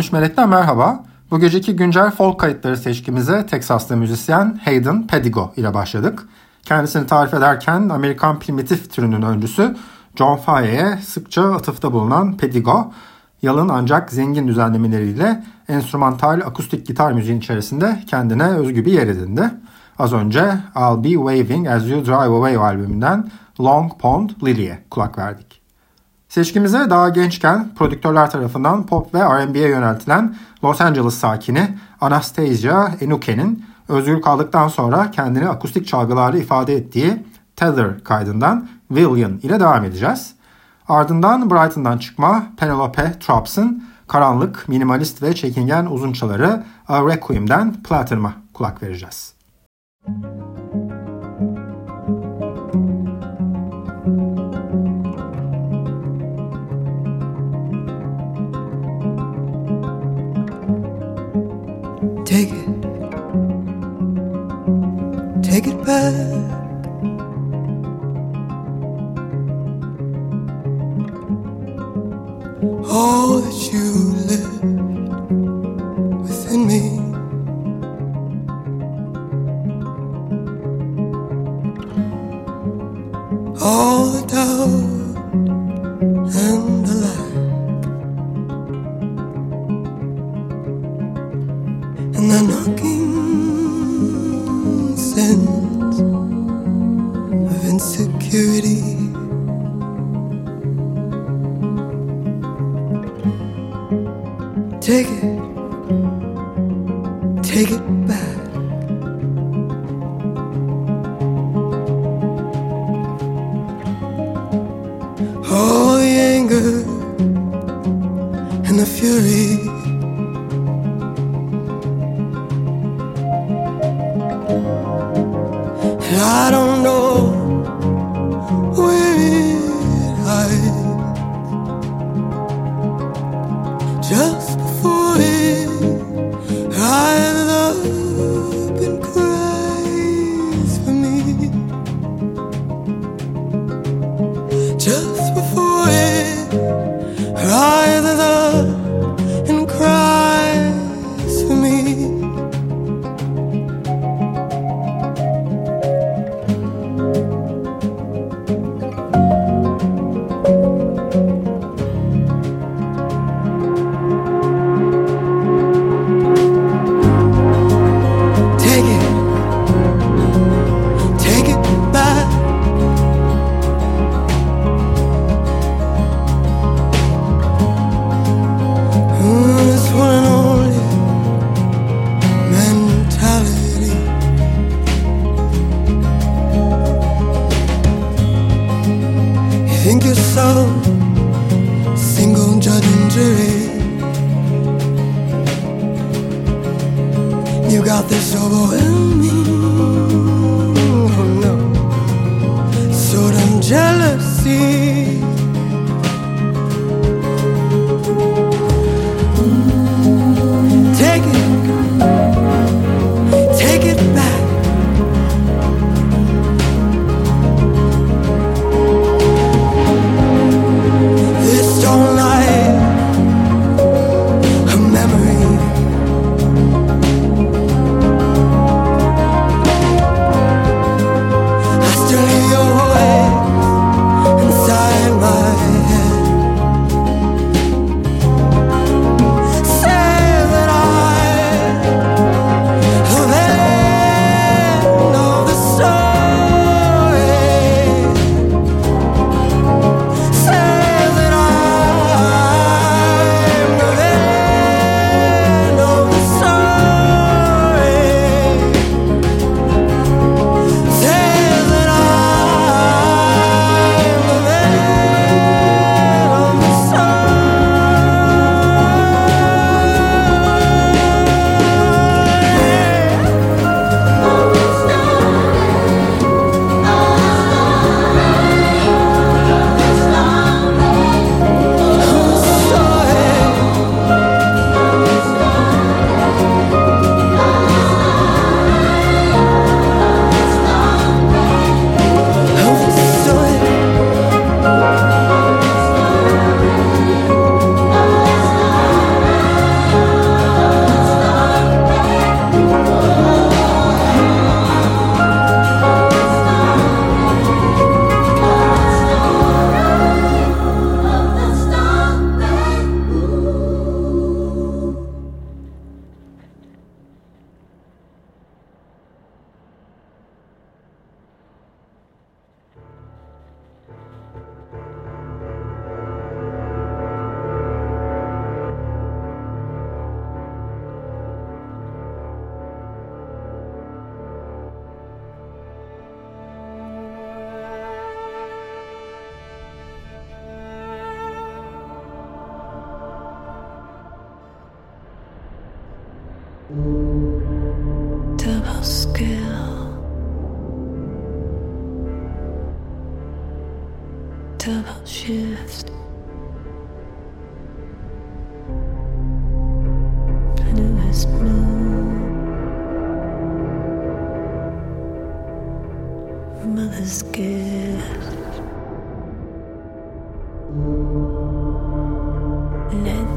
13 Melek'ten merhaba. Bu geceki güncel folk kayıtları seçkimize Texas'ta müzisyen Hayden Pedigo ile başladık. Kendisini tarif ederken Amerikan primitif türünün öncüsü John Faye'ye sıkça atıfta bulunan Pedigo, yalın ancak zengin düzenlemeleriyle enstrümantal akustik gitar müziğin içerisinde kendine özgü bir yer edindi. Az önce I'll Be Waving As You Drive Away albümünden Long Pond Lily'e kulak verdik. Seçkimize daha gençken prodüktörler tarafından pop ve R&B'ye yöneltilen Los Angeles sakini Anastasia Enuke'nin özgür kaldıktan sonra kendini akustik çalgılarla ifade ettiği Tether kaydından William ile devam edeceğiz. Ardından Brighton'dan çıkma Penelope Trops'ın karanlık, minimalist ve çekingen uzunçaları A Requiem'den Platinum'a kulak vereceğiz. Müzik her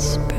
space.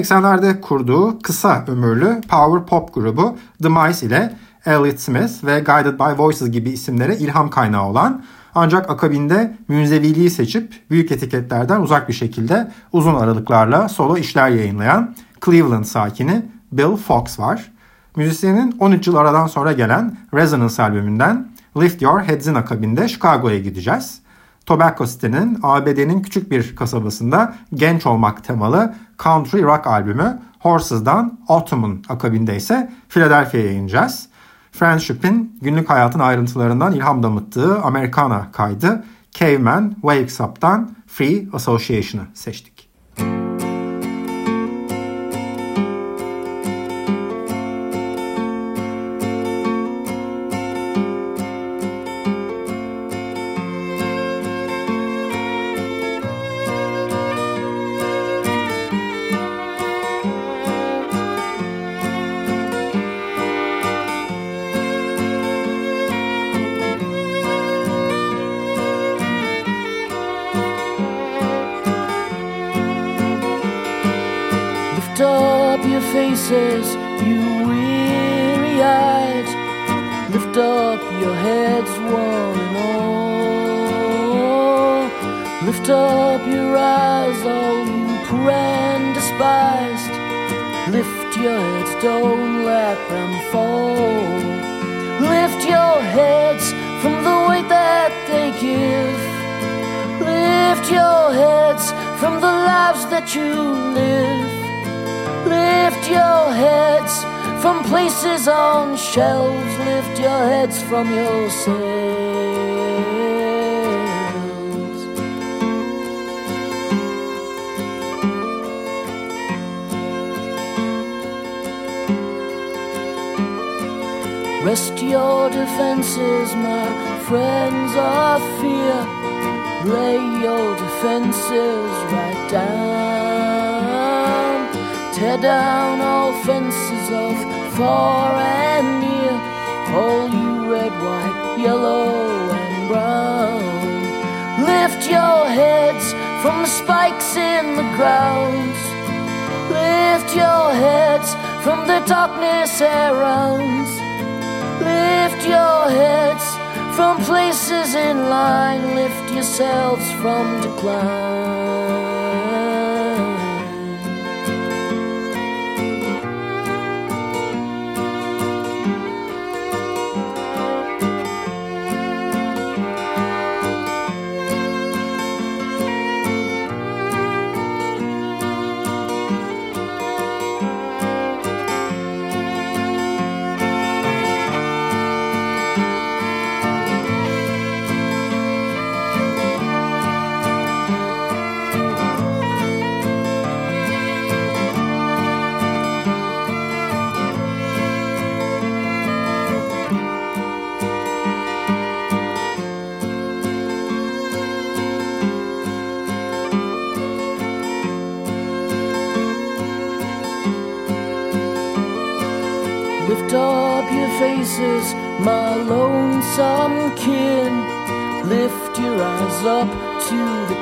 80'lerde kurduğu kısa ömürlü power pop grubu The Mice ile Elliott Smith ve Guided by Voices gibi isimlere ilham kaynağı olan ancak akabinde münzeviliği seçip büyük etiketlerden uzak bir şekilde uzun aralıklarla solo işler yayınlayan Cleveland sakini Bill Fox var. Müzisyenin 13 yıl aradan sonra gelen Resonance albümünden Lift Your Heads'in akabinde Chicago'ya gideceğiz. Tobacco City'nin ABD'nin küçük bir kasabasında genç olmak temalı country rock albümü Horses'dan Autumn'un akabinde ise Philadelphia'ya ineceğiz. Friendship'in günlük hayatın ayrıntılarından ilham damıttığı Americana kaydı Caveman Wakes Up'tan Free Association'ı seçtik. Rest your defenses, my friends of fear. Lay your defenses right down. Tear down all fences of far and near. All you red, white, yellow, and brown. Lift your heads from the spikes in the ground. Lift your heads from the darkness around. Your heads from places in line. Lift yourselves from decline.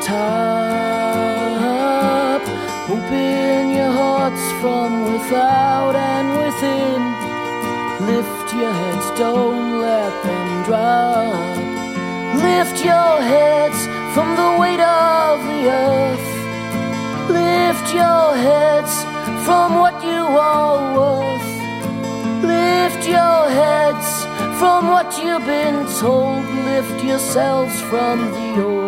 Top. Open your hearts from without and within. Lift your heads, don't let them drop. Lift your heads from the weight of the earth. Lift your heads from what you are worth. Lift your heads from what you've been told. Lift yourselves from the old.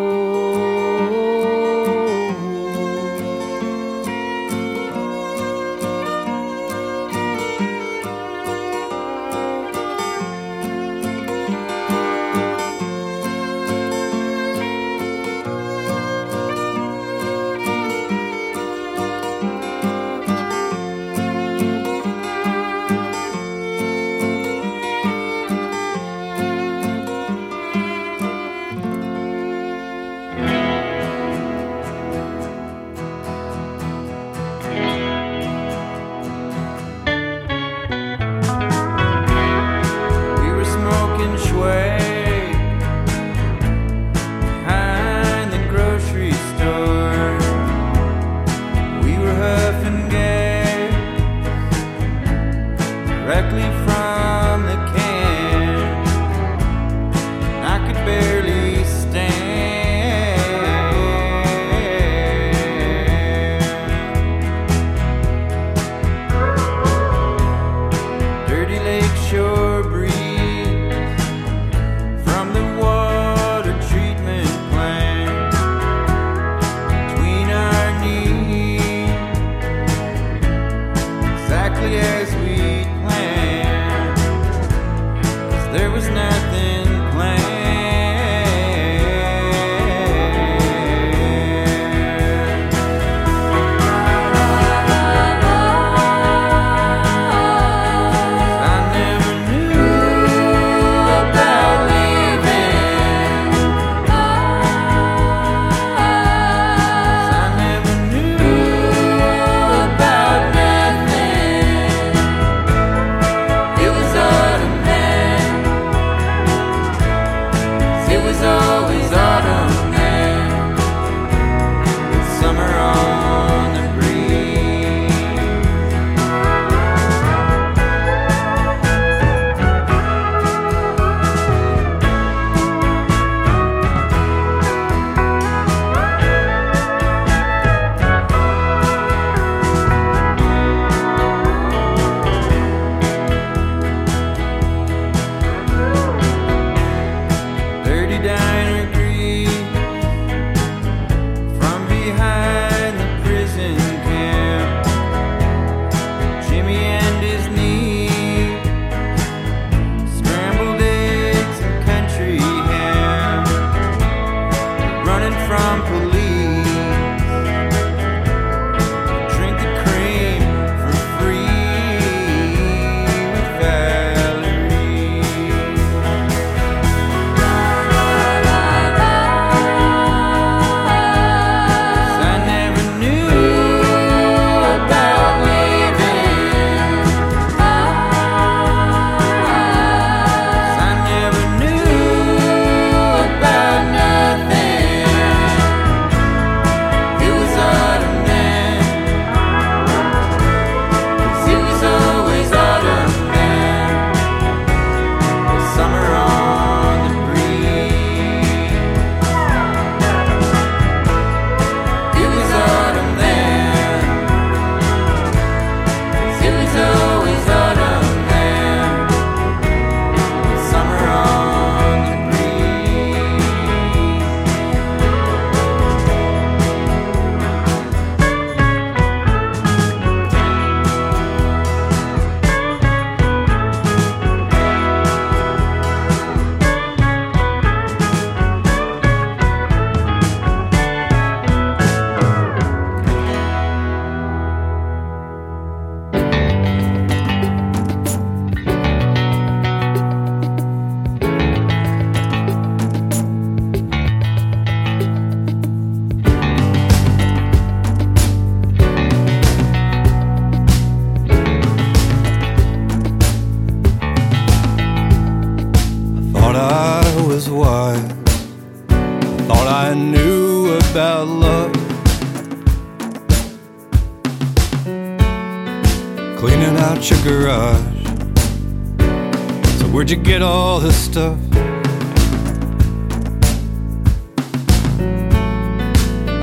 Stuff?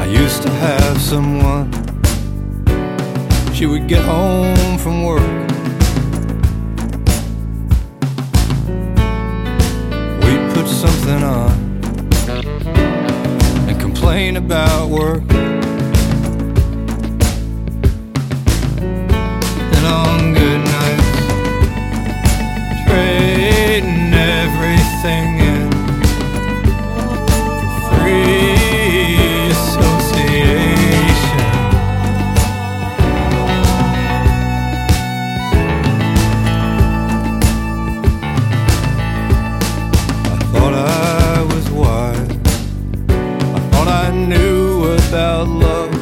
I used to have someone. She would get home from work. We'd put something on and complain about work. And on good in free association. I thought I was wise. I thought I knew about love.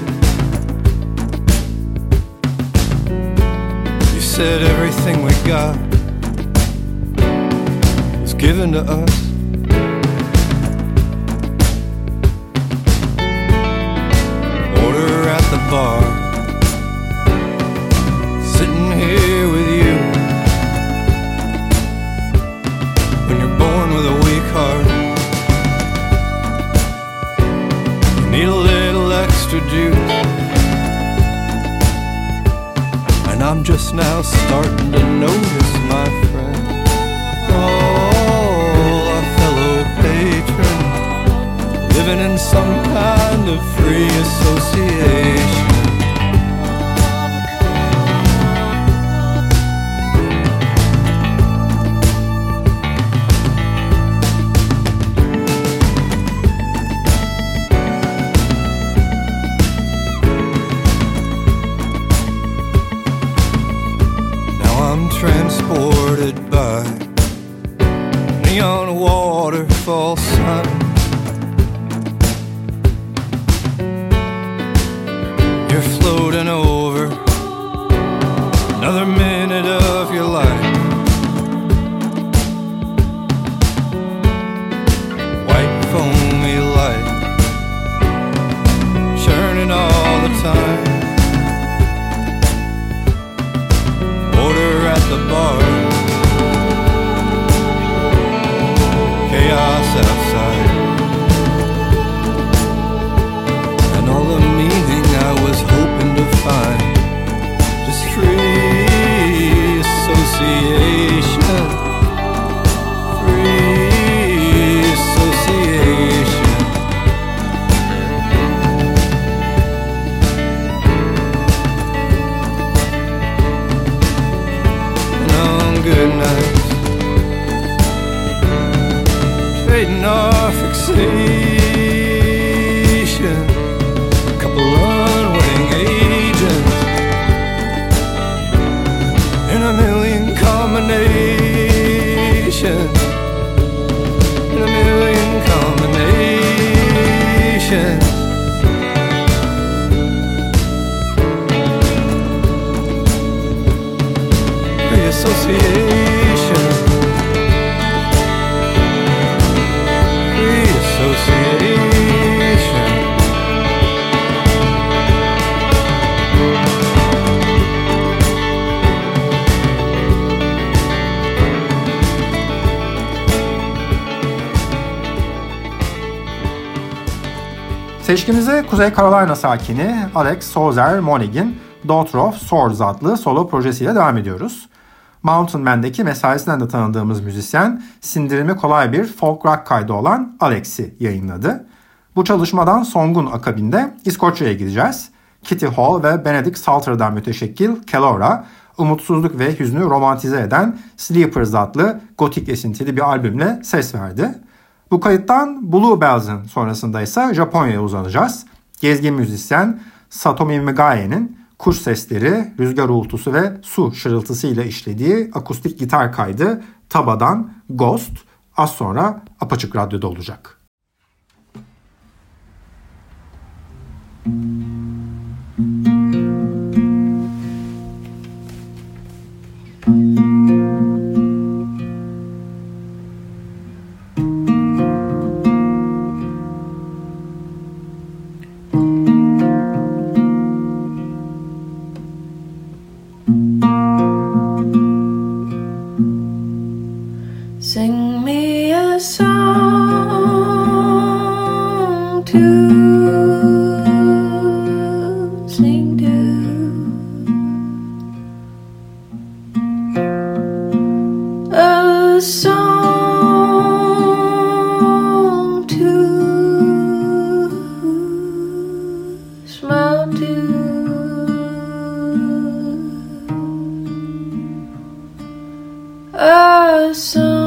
You said everything we got given to us. Order at the bar. Sitting here with you. When you're born with a weak heart, you need a little extra juice. And I'm just now starting to notice, my friend. Living in some kind of free association. Now I'm transported by neon waterfall sun. Seçkimize Kuzey Carolina sakini Alex Sozer Monig'in Daughter of Swords adlı solo projesiyle devam ediyoruz. Mountain Man'deki mesaisinden de tanıdığımız müzisyen sindirimi kolay bir folk rock kaydı olan Alex'i yayınladı. Bu çalışmadan Song'un akabinde İskoçya'ya gideceğiz. Kitty Hall ve Benedict Salter'dan müteşekkil Kelora, umutsuzluk ve hüznü romantize eden Sleepers adlı gotik esintili bir albümle ses verdi. Bu kayıttan Bluebells'ın sonrasında ise Japonya'ya uzanacağız. Gezgin müzisyen Satomi Migae'nin kuş sesleri, rüzgar uğultusu ve su şırıltısıyla işlediği akustik gitar kaydı Taba'dan Ghost az sonra Apaçık Radyo'da olacak. Thank A song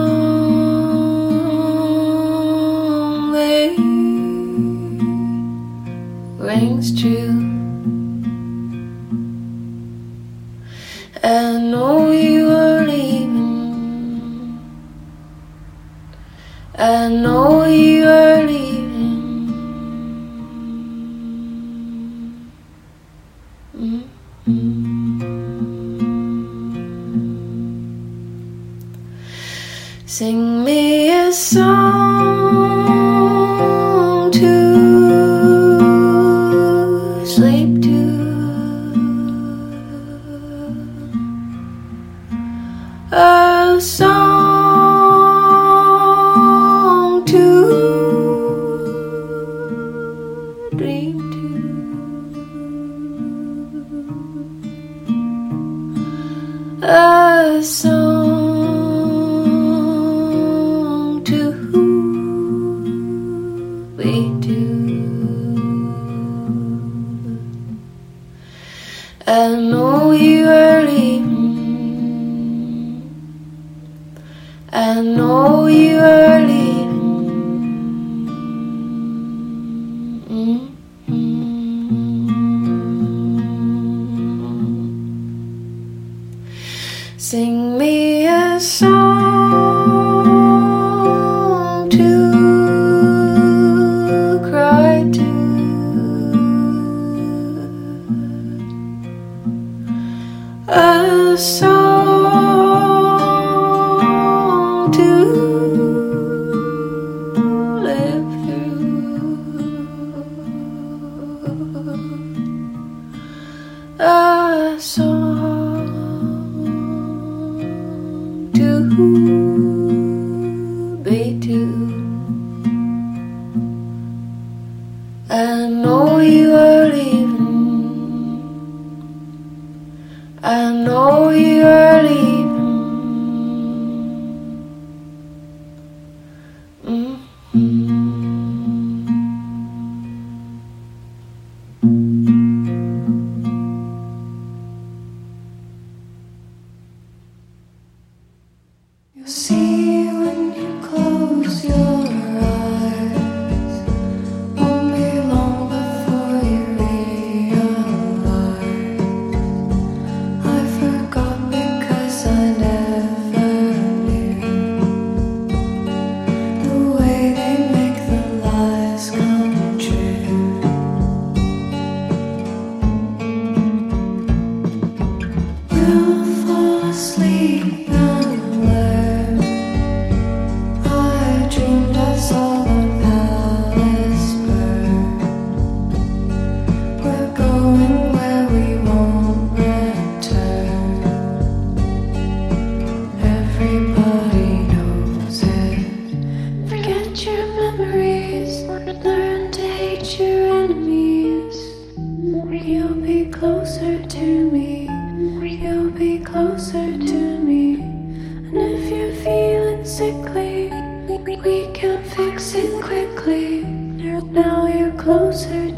closer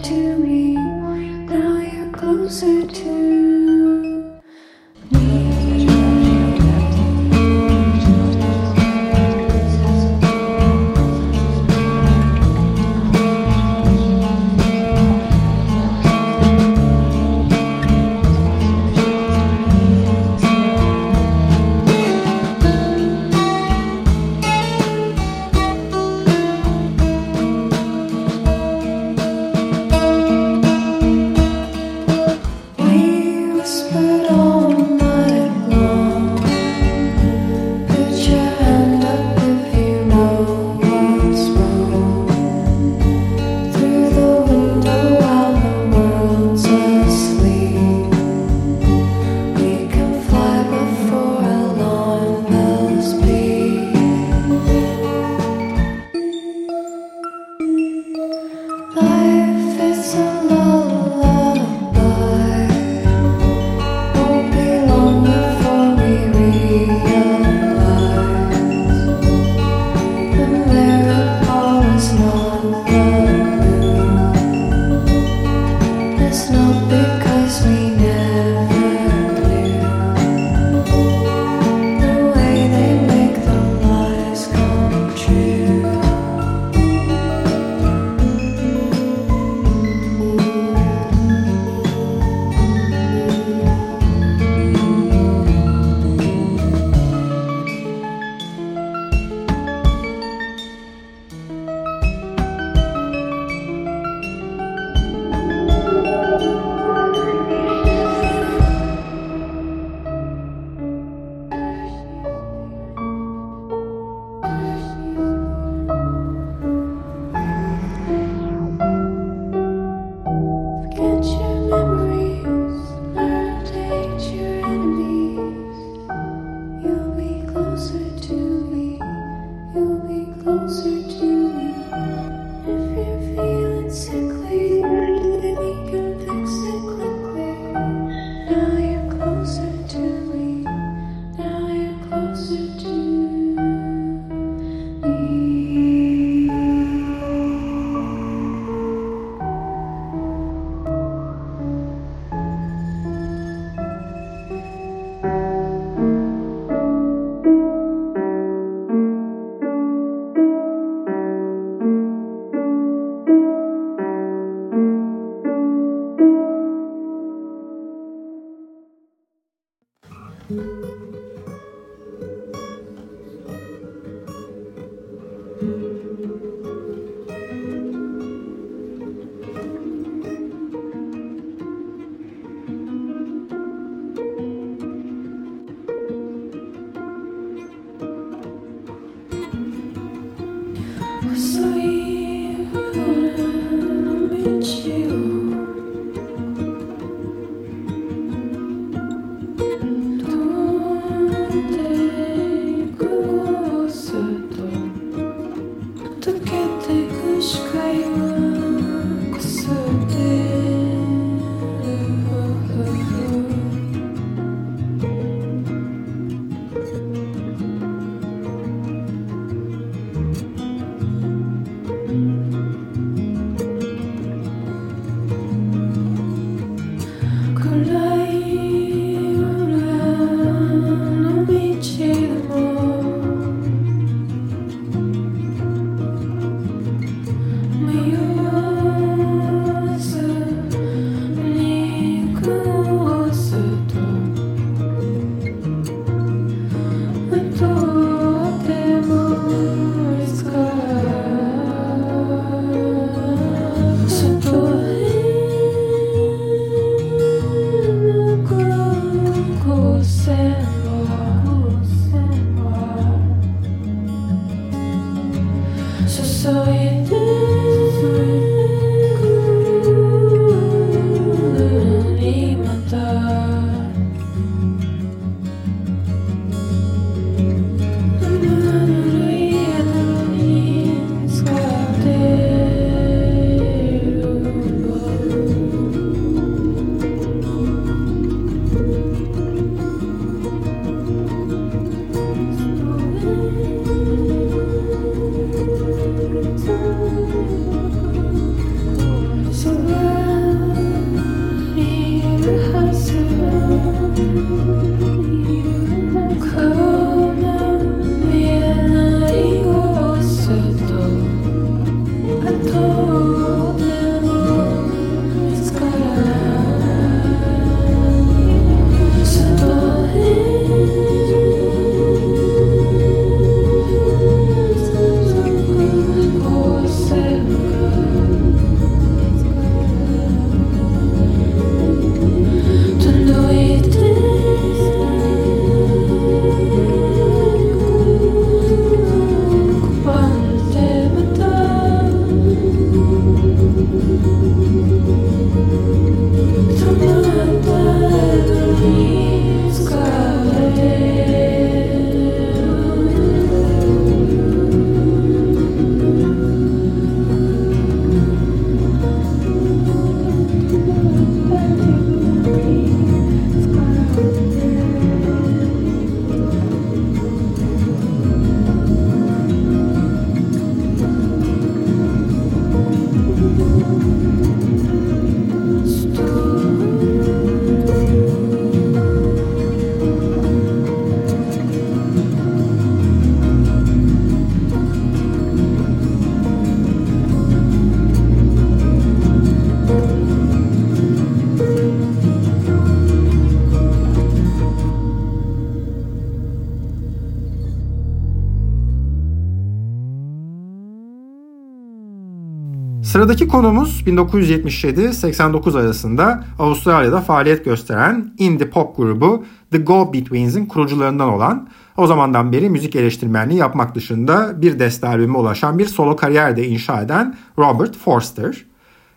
Sıradaki konumuz 1977-89 arasında Avustralya'da faaliyet gösteren indie pop grubu The Go Betweens'in kurucularından olan o zamandan beri müzik eleştirmenliği yapmak dışında bir deste albüme ulaşan bir solo kariyer de inşa eden Robert Forster.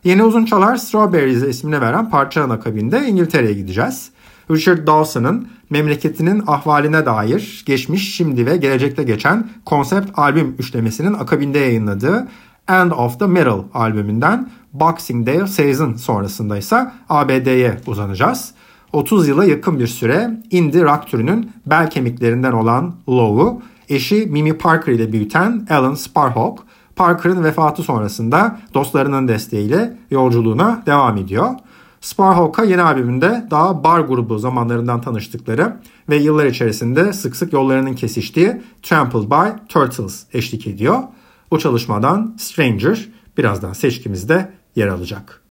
Yeni uzun çalar Strawberries ismini veren parçanın akabinde İngiltere'ye gideceğiz. Richard Dawson'ın memleketinin ahvaline dair geçmiş, şimdi ve gelecekte geçen konsept albüm üçlemesinin akabinde yayınladığı End of the Middle albümünden Boxing Day Season sonrasında ise ABD'ye uzanacağız. 30 yıla yakın bir süre indie rock türünün bel kemiklerinden olan Low'u eşi Mimi Parker ile büyüten Alan Sparhawk, Parker'ın vefatı sonrasında dostlarının desteğiyle yolculuğuna devam ediyor. Sparhawk'a yeni albümünde daha bar grubu zamanlarından tanıştıkları ve yıllar içerisinde sık sık yollarının kesiştiği Trampled by Turtles eşlik ediyor. O çalışmadan Stranger birazdan seçkimizde yer alacak.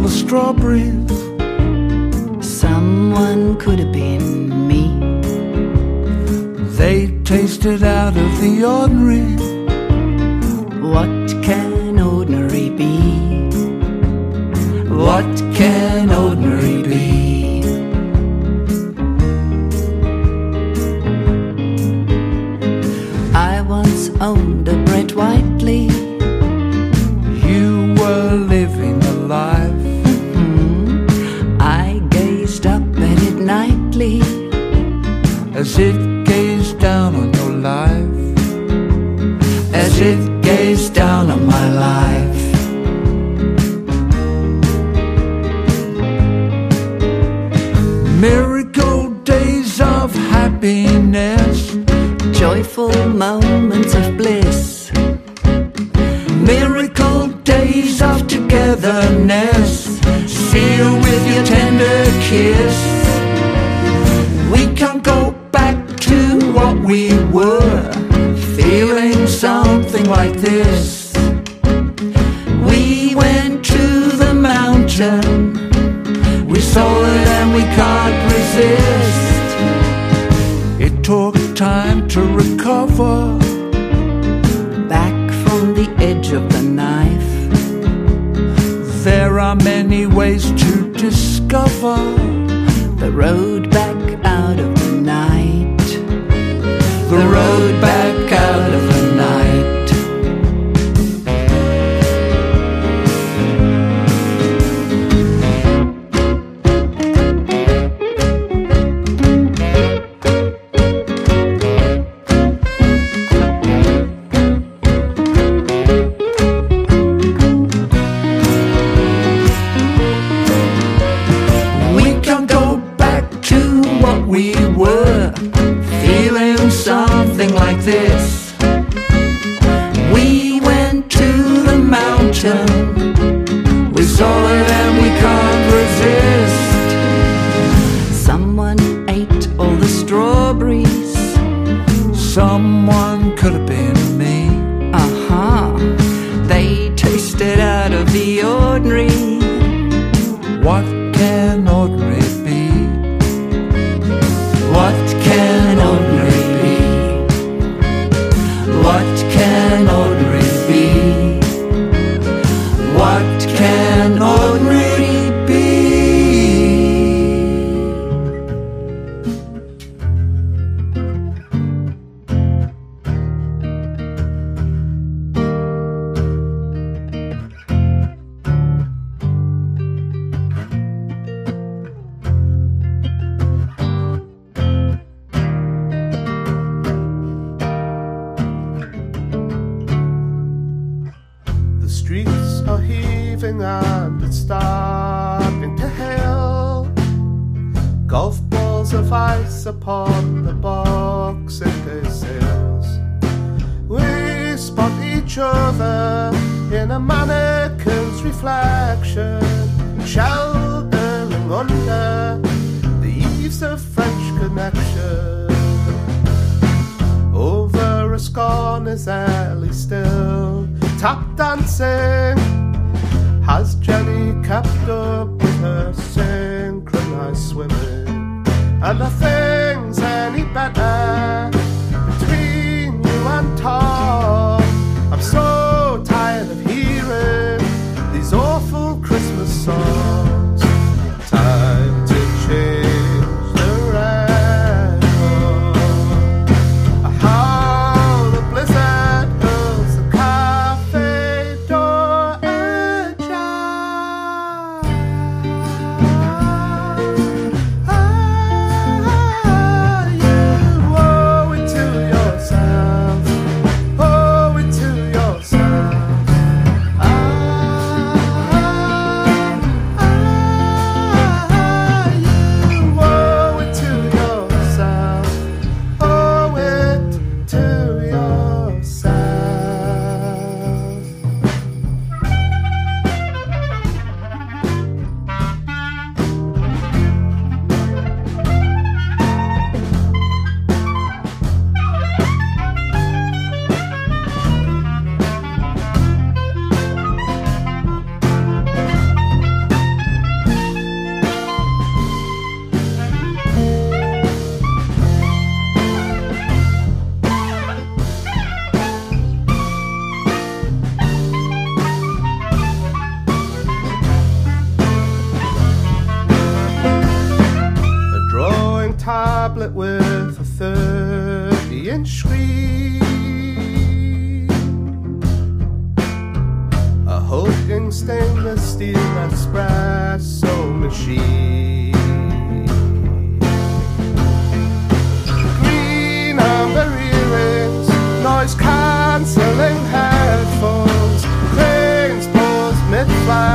all the strawberries. Someone could have been me. They tasted out of the ordinary. What can ordinary be? What can Rachel.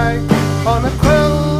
On a quilted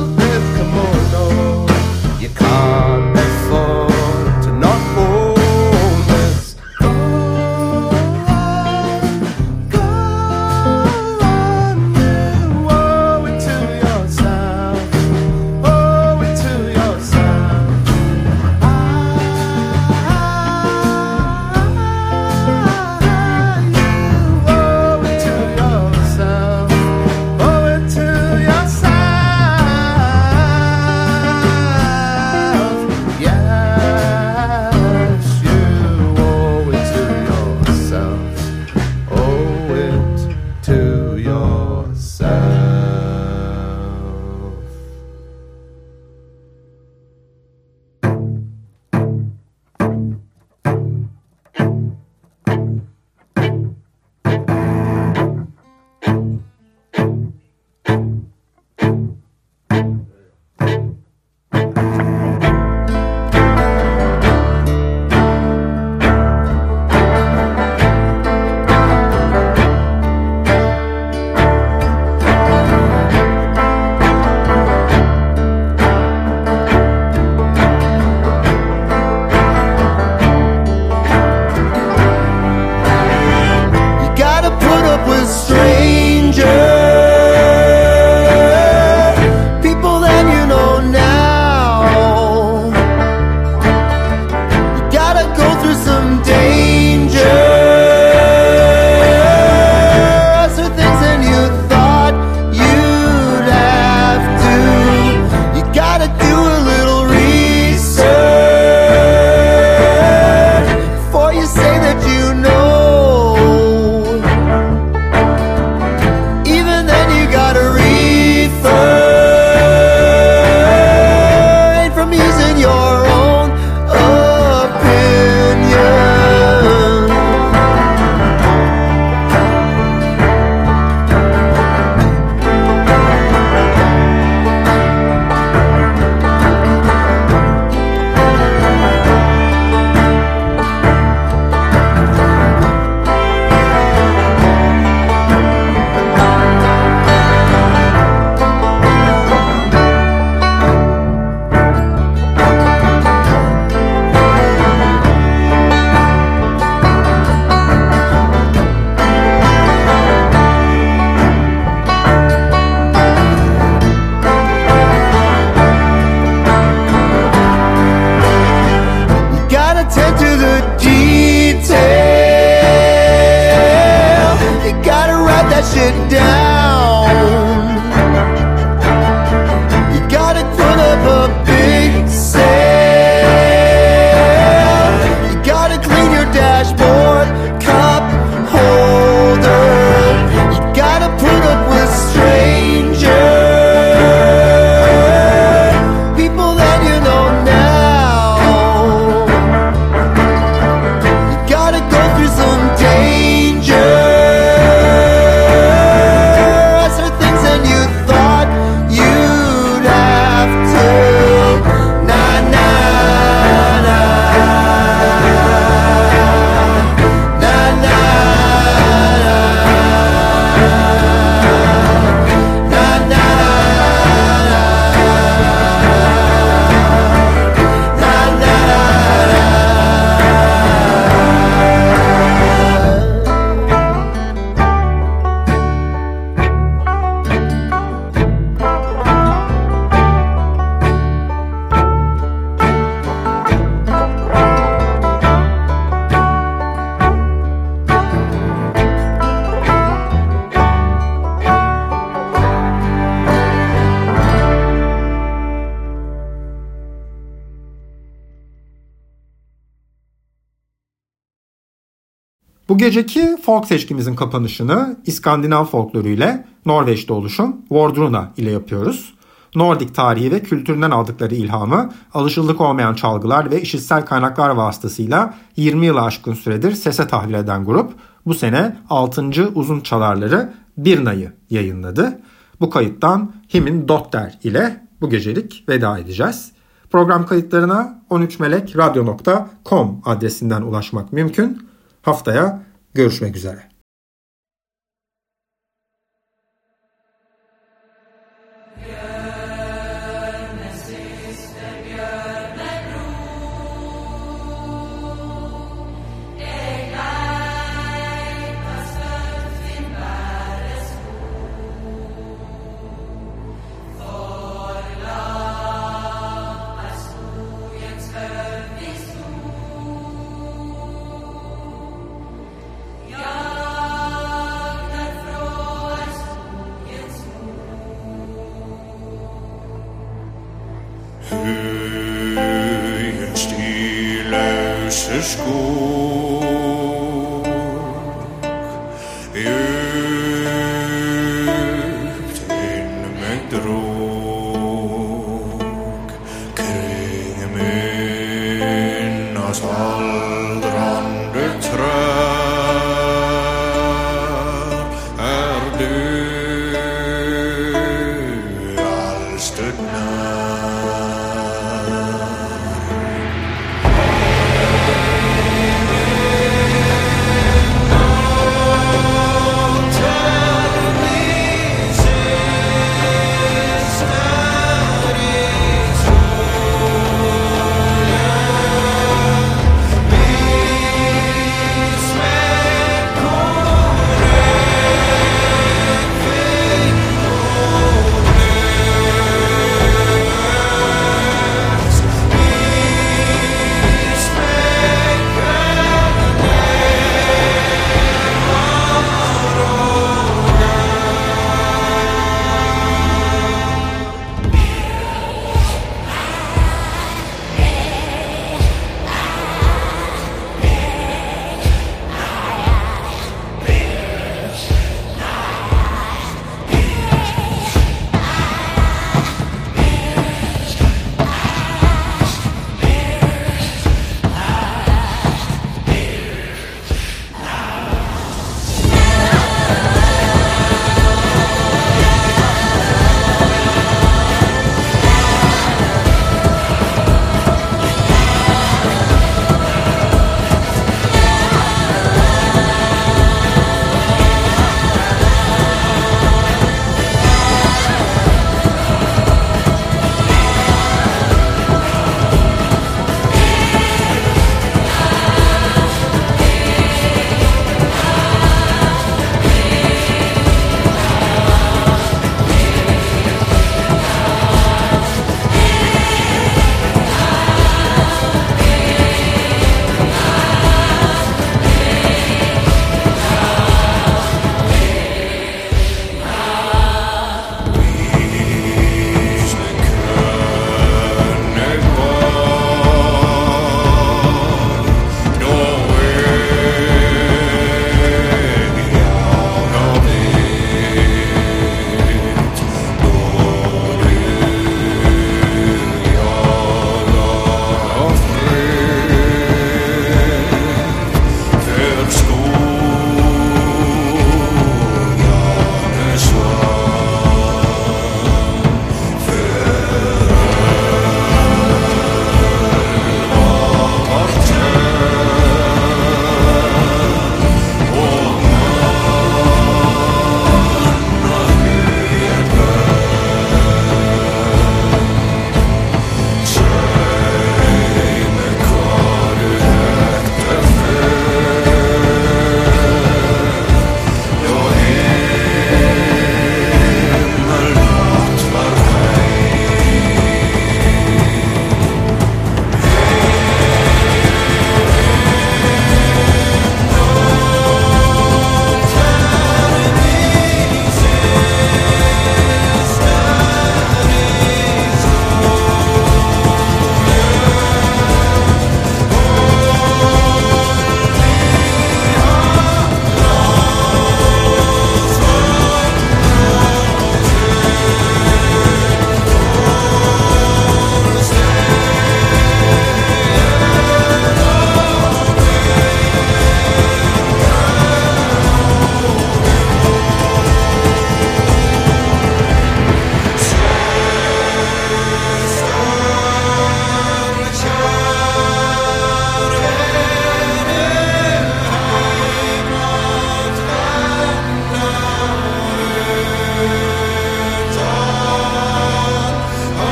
geceki folk seçkimizin kapanışını İskandinav folkloruyla Norveç'te oluşum Vordruna ile yapıyoruz. Nordik tarihi ve kültüründen aldıkları ilhamı alışıldık olmayan çalgılar ve işitsel kaynaklar vasıtasıyla 20 yılı aşkın süredir sese tahvil eden grup bu sene 6. uzun çalarları Birna'yı yayınladı. Bu kayıttan Himin Dotter ile bu gecelik veda edeceğiz. Program kayıtlarına 13melekradyo.com adresinden ulaşmak mümkün. Haftaya görüşmek üzere.